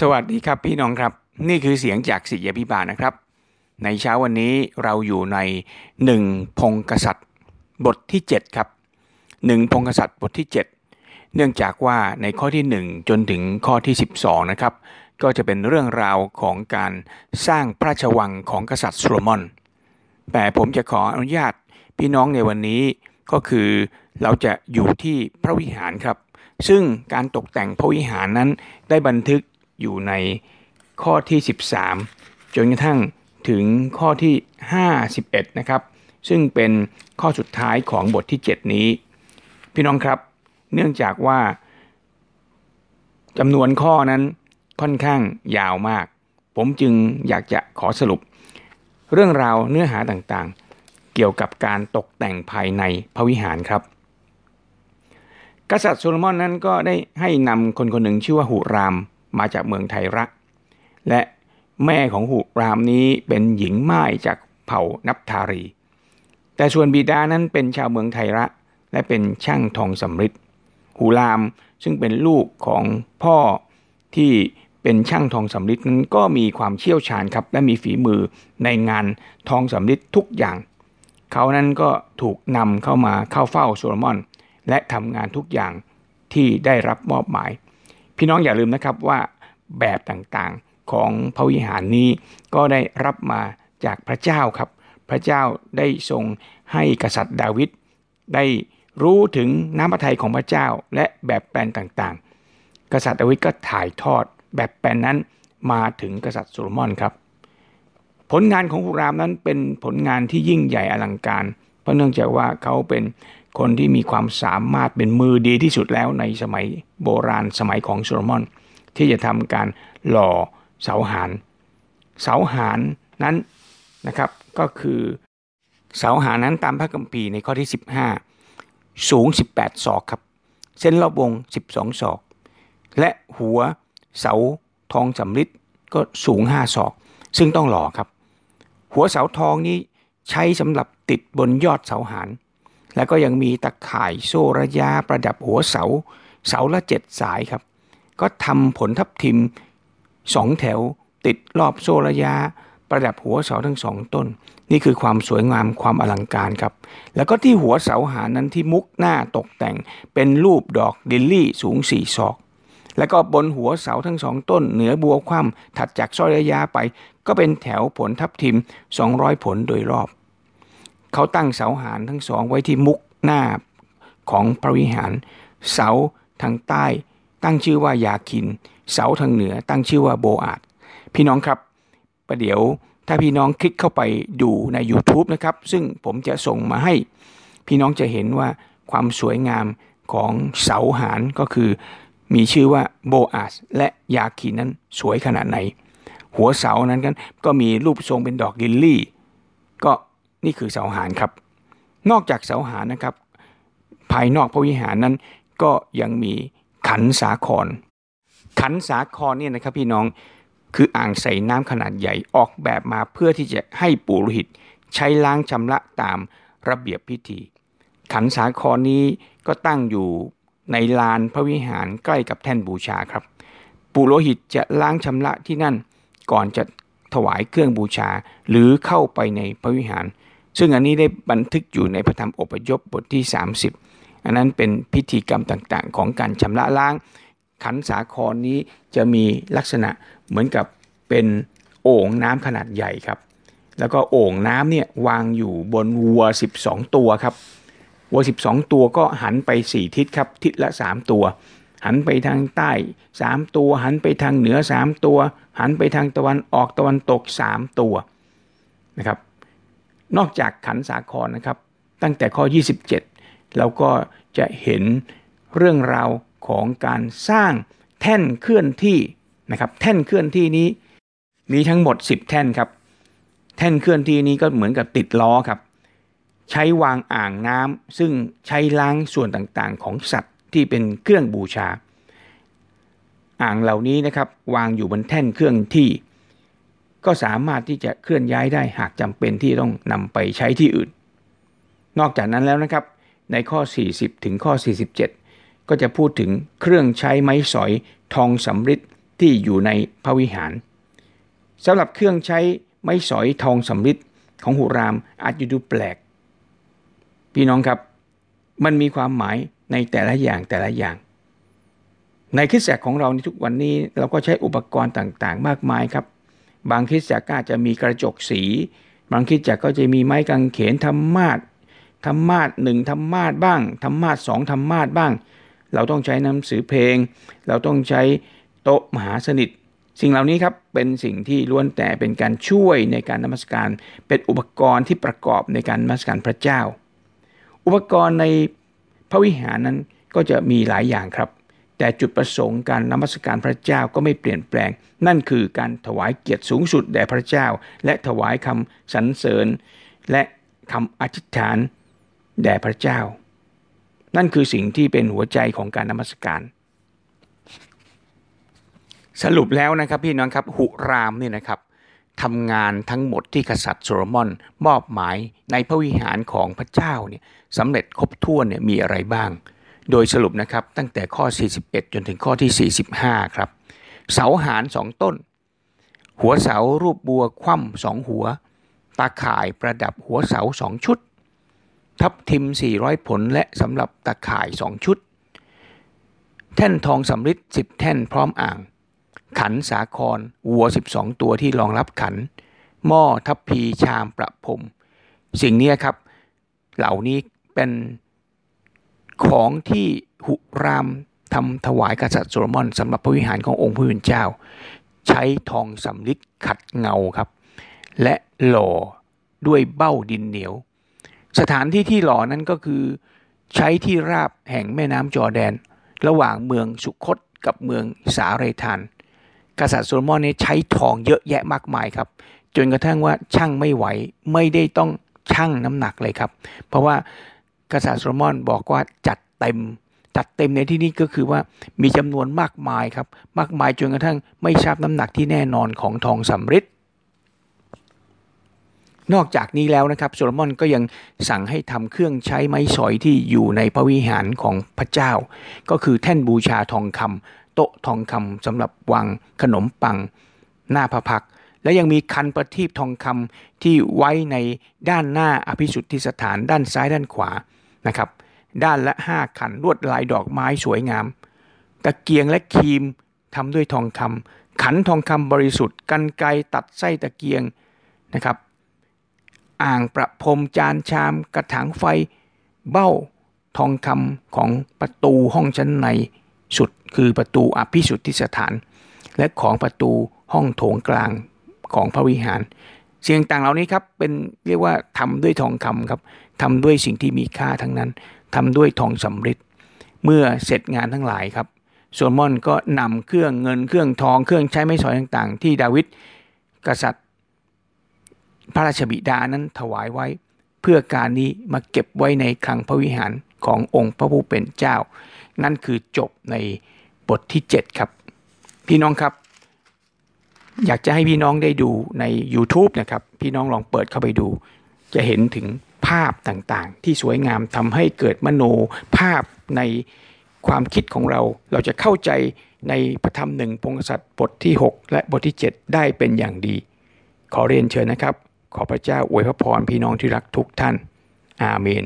สวัสดีครับพี่น้องครับ นี่คือเสียงจากศิยาพิบาลนะครับ ในเช้าวันนี้เราอยู่ในหนึ่งพงกษัตริย์บทที่ 7 ครับหนึ่งพงกษัตริย์บทที่ 7 เนื่องจากว่าในข้อที่ 1 จนถึงข้อที่ 12 นะครับ ก็จะเป็นเรื่องราวของการสร้างพระราชวังของกษัตริย์โซโลมอน แต่ผมจะขออนุญาตพี่น้องในวันนี้ก็คือเราจะอยู่ที่พระวิหารครับ ซึ่งการตกแต่งพระวิหารนั้นได้บันทึก อยู่ในข้อที่ 13 จนกระทั่งถึงข้อที่ 51 นะครับ ซึ่งเป็นข้อสุดท้ายของบทที่ 7 นี้ พี่น้องครับ เนื่องจากว่าจำนวนข้อนั้นค่อนข้างยาวมาก ผมจึงอยากจะขอสรุป เรื่องราวเนื้อหาต่างๆ เกี่ยวกับการตกแต่งภายในพระวิหารครับ กษัตริย์โซโลมอนนั้นก็ได้ให้นำคนคนหนึ่งชื่อว่าหูราม มาจากเมืองไทระ และแม่ของหูรามนี้เป็นหญิงไม้จากเผ่านับทารี แต่ส่วนบิดานั้นเป็นชาวเมืองไทระ และเป็นช่างทองสำริดหูรามซึ่งเป็นลูกของพ่อที่เป็นช่างทองสำริดนั้นก็มีความเชี่ยวชาญครับ และมีฝีมือในงานทองสำริดทุกอย่าง เขานั้นก็ถูกนำเข้ามาเข้าเฝ้าโซโลมอน และทำงานทุกอย่างที่ได้รับมอบหมาย พี่น้องอย่าลืมนะครับว่า แบบต่างๆของพระวิหารนี้ ก็ได้รับมาจากพระเจ้าครับ พระเจ้าได้ทรงให้กษัตริย์ดาวิดได้รู้ถึงน้ำพระทัยของพระเจ้าและแบบแปลนต่างๆ กษัตริย์ดาวิดก็ถ่ายทอดแบบแปลนนั้นมาถึงกษัตริย์โซโลมอนครับ ผลงานของฮูรามนั้นเป็นผลงานที่ยิ่งใหญ่อลังการ เพราะเนื่องจากว่าเขาเป็นคนที่มีความสามารถเป็นมือดีที่สุดแล้วในสมัยโบราณสมัยของโซโลมอน ที่จะทำการหล่อเสาหานเสาหานนั้นนะครับก็คือเสาหานนั้นตามพระคัมภีร์ในข้อที่ 15 สูง 18 ศอกครับ เส้นรอบวง 12 ศอก และหัวเสาทองสำริดก็สูง 5 ศอก ซึ่งต้องหล่อครับ หัวเสาทองนี้ใช้สำหรับติดบนยอดเสาหานแล้วก็ยังมีตะข่ายโซ่ระยะประดับหัวเสา เสาละเจ็ดสายครับ ก็ทำผลทับทิมสองแถวติดรอบโซ่ระยะ ประดับหัวเสาทั้งสองต้น นี่คือความสวยงามความอลังการครับ แล้วก็ที่หัวเสาหานั้นที่มุกหน้าตกแต่งเป็นรูปดอกดิลลี่สูงสี่ศอก แล้วก็บนหัวเสาทั้งสองต้น เหนือบัวคว่ำถัดจากโซ่ระยะไป ก็เป็นแถวผลทับทิม 200 ผลโดยรอบ เขาตั้งเสาหารทั้งสองไว้ที่มุกหน้าของพระวิหาร เสาทางใต้ ตั้งชื่อว่ายาคิน เสาทางเหนือ ตั้งชื่อว่าโบอาดพี่น้องครับประเดี๋ยวถ้าพี่น้องคลิกเข้าไปดูใน YouTube นะครับ ซึ่งผมจะส่งมาให้ พี่น้องจะเห็นว่าความสวยงามของเสาหารก็คือ มีชื่อว่าโบอาสและยาคินนั้นสวยขนาดไหน หัวเสานั้นกันก็มีรูปทรงเป็นดอกลิลลี่ ก็นี่คือเสาหารครับ นอกจากเสาหารนะครับ ภายนอกพระวิหารนั้นก็ยังมี ขันสาคร ขันสาครเนี่ยนะครับพี่น้องคืออ่างใส่น้ำขนาดใหญ่ออกแบบมาเพื่อที่จะให้ปุโรหิต ใช้ล้างชำระตามระเบียบพิธี ขันสาครนี้ก็ตั้งอยู่ในลานพระวิหารใกล้กับแท่นบูชาครับ ปุโรหิตจะล้างชำระที่นั่นก่อนจะถวายเครื่องบูชาหรือเข้าไปในพระวิหาร ซึ่งอันนี้ได้บันทึกอยู่ในพระธรรมอพยพบทที่ 30 อันนั้นเป็นพิธีกรรมต่างๆ ของการชำระล้าง ขันสาครนี้จะมีลักษณะเหมือนกับเป็นโอ่งน้ำขนาดใหญ่ครับ แล้วก็โอ่งน้ำเนี่ยวางอยู่บนวัว 12 ตัวครับวัว 12 ตัวก็หันไป 4 ทิศครับ ทิศละ 3 ตัว หันไปทางใต้ 3 ตัว หันไปทางเหนือ 3 ตัว หันไปทางตะวันออกตะวันตก 3 ตัวนะครับ นอกจากขันสาครนะครับ ตั้งแต่ข้อ 27 เราก็จะเห็นเรื่องราวของการสร้างแท่นเคลื่อนที่นะครับ แท่นเคลื่อนที่นี้ มีทั้งหมด 10 แท่นครับ แท่นเคลื่อนที่นี้ก็เหมือนกับติดล้อครับ ใช้วางอ่างน้ำซึ่งใช้ล้างส่วนต่างๆ ของสัตว์ที่เป็นเครื่องบูชา อ่างเหล่านี้นะครับ วางอยู่บนแท่นเครื่องที่ ก็สามารถที่จะเคลื่อนย้ายได้หากจำเป็นที่ต้องนำไปใช้ที่อื่น นอกจากนั้นแล้วนะครับ ในข้อ 40 ถึงข้อ 47 ก็จะพูดถึงเครื่องใช้ไม้สอยทองสำริดที่อยู่ในพระวิหารสำหรับเครื่องใช้ไม้สอยทองสำริดของหุรามอาจจะดูแปลก พี่น้องครับ มันมีความหมายในแต่ละอย่างแต่ละอย่าง ในคริสตจักรของเราในทุกวันนี้เราก็ใช้อุปกรณ์ต่างๆ มากมายครับ บางคริสตจักรอาจะมีกระจกสี บางคริสตจักรก็จะมีไม้กางเขนธรรมาท ธรรมาทหนึ่งธรรมาทบ้างธรรมาทสองธรรมาทบ้าง เราต้องใช้หนังสือเพลง เราต้องใช้โต๊ะมหาสนิท สิ่งเหล่านี้ครับเป็นสิ่งที่ล้วนแต่เป็นการช่วยในการนมัสการ เป็นอุปกรณ์ที่ประกอบในการนมัสการพระเจ้า อุปกรณ์ในพระวิหารนั้นก็จะมีหลายอย่างครับ แต่จุดประสงค์การนมัสการพระเจ้าก็ไม่เปลี่ยนแปลง นั่นคือการถวายเกียรติสูงสุดแด่พระเจ้า และถวายคำสรรเสริญ และคำอธิษฐาน แด่พระเจ้า นั่นคือสิ่งที่เป็นหัวใจของการนมัสการ สรุปแล้วนะครับพี่น้องครับหุรามนี่นะครับทำงานทั้งหมดที่กษัตริย์โซโลมอนมอบหมายในพระวิหารของพระเจ้าเนี่ยสำเร็จครบถ้วนเนี่ยมีอะไรบ้าง โดยสรุปนะครับตั้งแต่ข้อ 41 จนถึงข้อที่ 45 ครับ เสาหารสองต้น หัวเสารูปบัวคว่ำสองหัว ตาข่ายประดับหัวเสาสองชุด ทับทิม 400 ผลและสำหรับตาข่ายสองชุด แท่นทองสำริด10 แท่นพร้อมอ่าง ขันสาครวัว 12 ตัวที่รองรับขัน หม้อทัพพีชามประพรมสิ่งนี้ครับ เหล่านี้เป็นของที่หุรามทำถวายกษัตริย์โซโลมอนสำหรับพระวิหารขององค์พระผู้เป็นเจ้า ใช้ทองสำริดขัดเงาครับ และหล่อด้วยเบ้าดินเหนียว สถานที่ที่หล่อนั้นก็คือใช้ที่ราบแห่งแม่น้ำจอแดน ระหว่างเมืองสุคคทกับเมืองศาเรธาน กษัตริย์โซโลมอนนี้ใช้ทองเยอะแยะมากมายครับ จนกระทั่งว่าช่างไม่ไหวไม่ได้ต้องชั่งน้ำหนักเลยครับ เพราะว่ากษัตริย์โซโลมอนบอกว่าจัดเต็มจัดเต็มในที่นี้ก็คือว่ามีจำนวนมากมายครับ มากมายจนกระทั่งไม่ทราบน้ำหนักที่แน่นอนของทองสำริด นอกจากนี้แล้วนะครับโซโลมอนก็ยังสั่งให้ทำเครื่องใช้ไม้สอยที่อยู่ในพระวิหารของพระเจ้า ก็คือแท่นบูชาทองคำโต๊ะทองคำสำหรับวางขนมปัง หน้าพระพัก และยังมีคันประทีปทองคำที่ไว้ในด้านหน้าอภิสุทธิสถานด้านซ้ายด้านขวานะครับ ด้านละห้าขันลวดลายดอกไม้สวยงามตะเกียงและครีมทำด้วยทองคำขันทองคำบริสุทธิ์กันไกตัดไส้ตะเกียงนะครับ อ่างประพรมจานชาม กระถางไฟ เบ้าทองคำของประตูห้องชั้นในสุดคือประตูอภิสุทธิสถาน และของประตูห้องโถงกลางของพระวิหาร เสียงต่างเหล่านี้ครับเป็นเรียกว่าทำด้วยทองคำครับทำด้วยสิ่งที่มีค่าทั้งนั้นทำด้วยทองสำริดเมื่อเสร็จงานทั้งหลายครับโซโลมอนก็นำเครื่องเงินเครื่องทองเครื่องใช้ไม้สอยต่างๆ ที่ดาวิดกษัตริย์ พระราชบิดานั้นถวายไว้ เพื่อการนี้มาเก็บไว้ในคลังพระวิหารขององค์พระผู้เป็นเจ้า นั่นคือจบในบทที่ 7 ครับ พี่น้องครับ อยากจะให้พี่น้องได้ดูใน YouTube นะครับ พี่น้องลองเปิดเข้าไปดู จะเห็นถึงภาพต่างๆ ที่สวยงามทำให้เกิดมโนภาพในความคิดของเรา เราจะเข้าใจในพระธรรมหนึ่งพงศษัตริย์บทที่ 6 และบทที่ 7 ได้เป็นอย่างดี ขอเรียนเชิญนะครับ ขอพระเจ้าอวยพระพรพี่น้องที่รักทุกท่าน อาเมน